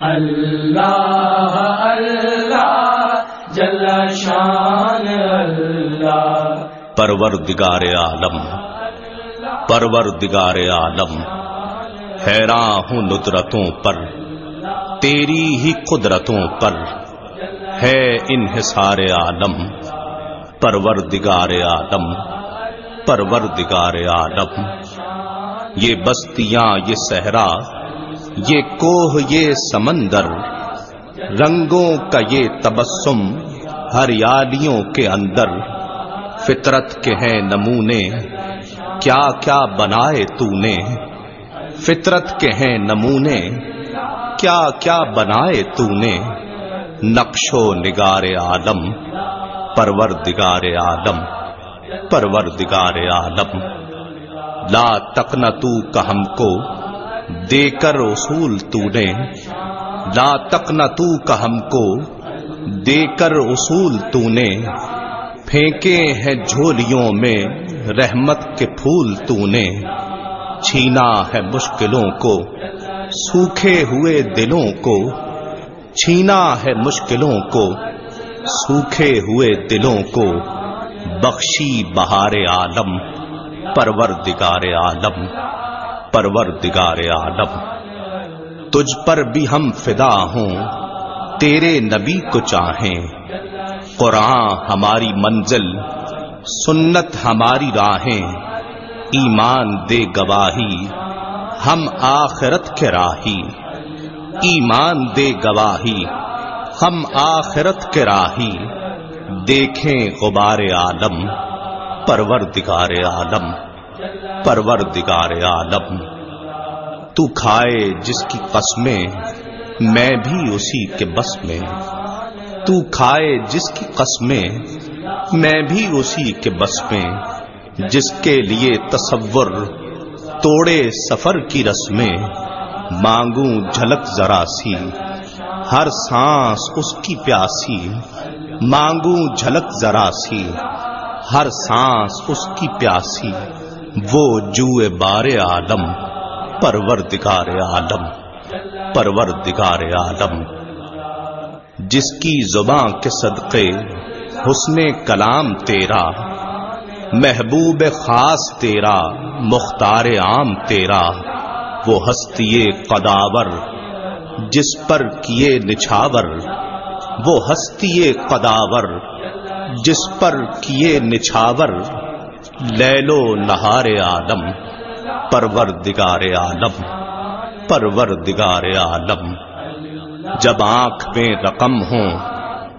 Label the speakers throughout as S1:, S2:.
S1: اللہ اللہ، جل شان اللہ۔
S2: پروردگار عالم پروردگار عالم، حیران ہوں ندرتوں پر، تیری ہی قدرتوں پر ہے انحصار عالم۔ پروردگار عالم پروردگار عالم، یہ بستیاں، یہ صحرا یہ کوہ، یہ سمندر، رنگوں کا یہ تبسم ہریالیوں کے اندر، فطرت کے ہیں نمونے، کیا کیا بنائے تو نے، فطرت کے ہیں نمونے، کیا کیا بنائے تو نے، نقش و نگار عالم، پروردگار عالم پروردگار عالم، لا تکن تو کا ہم کو دے کر اصول تو نے لا تکن تو کا ہم کو دے کر اصول تو نے پھینکے ہیں جھولیوں میں رحمت کے پھول تو نے چھینا ہے مشکلوں کو، سوکھے ہوئے دلوں کو۔ چھینا ہے مشکلوں کو، سوکھے ہوئے دلوں کو۔ بخشی بہار عالم پرور دگار عالم۔ پرور دگار عالم۔ تجھ پر بھی ہم فدا ہوں، تیرے نبی کو چاہیں۔ قرآن ہماری منزل، سنت ہماری راہیں۔ ایمان دے گواہی ہم آخرت کے راہی۔ ایمان دے گواہی ہم آخرت کے راہی۔ دیکھیں غبار عالم پرور دگار عالم۔ پروردگار عالم، تو کھائے جس کی قسمیں، میں بھی اسی کے بس میں۔ تو کھائے جس کی قسمیں، میں بھی اسی کے بس میں۔ جس کے لیے تصور، توڑے سفر کی رسمیں مانگوں جھلک ذرا سی، ہر سانس اس کی پیاسی۔ مانگوں جھلک ذرا سی، ہر سانس اس کی پیاسی۔ وہ جوئے بار عالم پرور دگار عالم پرور عالم جس کی زباں کے صدقے، حسن کلام تیرا، محبوب خاص تیرا، مختار عام تیرا، وہ ہستی قداور، جس پر کیے نچھاور، وہ ہستی قداور، جس پر کیے نچھاور۔ لیلو نہار عالم پرور دگار عالم پرور دگار عالم۔ جب آنکھ میں رقم ہوں،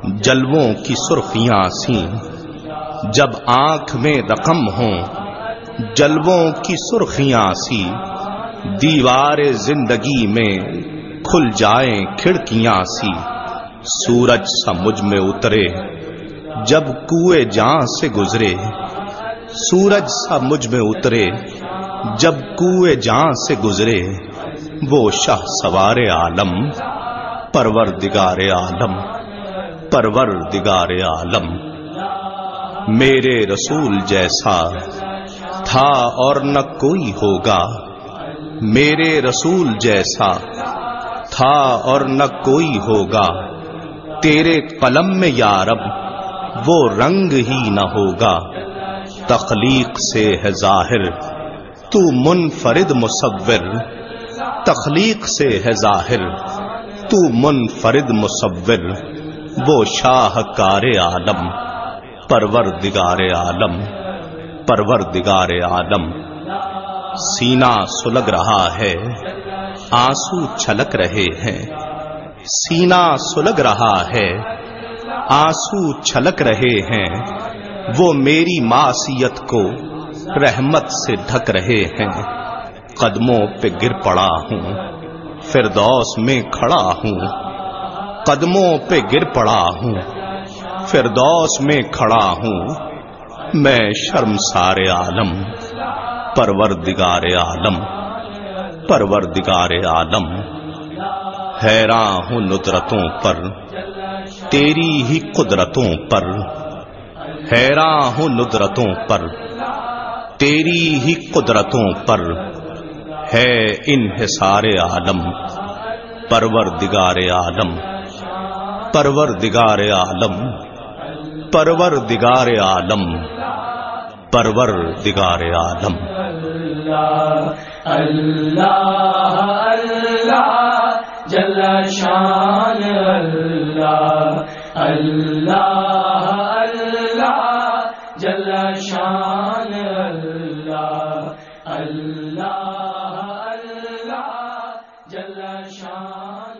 S2: جلووں کی سرخیاں سی جب آنکھ میں رقم ہوں، جلووں کی سرخیاں سی دیوار زندگی میں کھل جائیں کھڑکیاں سی۔ سورج سا مجھ میں اترے، جب کوئے جان سے گزرے۔ سورج سا مجھ میں اترے، جب کوئے جان سے گزرے، وہ شاہ سوار عالم پرور دگار عالم پرور دگار عالم۔ میرے رسول جیسا تھا اور نہ کوئی ہوگا، میرے رسول جیسا تھا اور نہ کوئی ہوگا۔ تیرے قلم میں یارب وہ رنگ ہی نہ ہوگا۔ تخلیق سے ہے ظاہر، تو منفرد مصور، تخلیق سے ہے ظاہر، تو منفرد مصور، وہ شاہکار عالم پرور دگار عالم پرور دگار عالم۔ سینا سلگ رہا ہے، آنسو چھلک رہے ہیں۔ سینا سلگ رہا ہے، آنسو چھلک رہے ہیں۔ وہ میری معصیت کو رحمت سے ڈھک رہے ہیں۔ قدموں پہ گر پڑا ہوں، فردوس میں کھڑا ہوں۔ قدموں پہ گر پڑا ہوں، فردوس میں کھڑا ہوں۔ میں شرم سارے عالم پرور دگار عالم پرور دگار عالم۔ حیران ہوں ندرتوں پر، تیری ہی قدرتوں پر۔ حیران ہوں ندرتوں پر، تیری ہی قدرتوں پر ہے انحصار عالم پرور دگار عالم، پروردگار عالم پروردگار عالم پروردگار عالم۔
S1: اللہ اللہ، جل شان، اللہ اللہ اللہ جل شان اللہ اللہ اللہ جل شان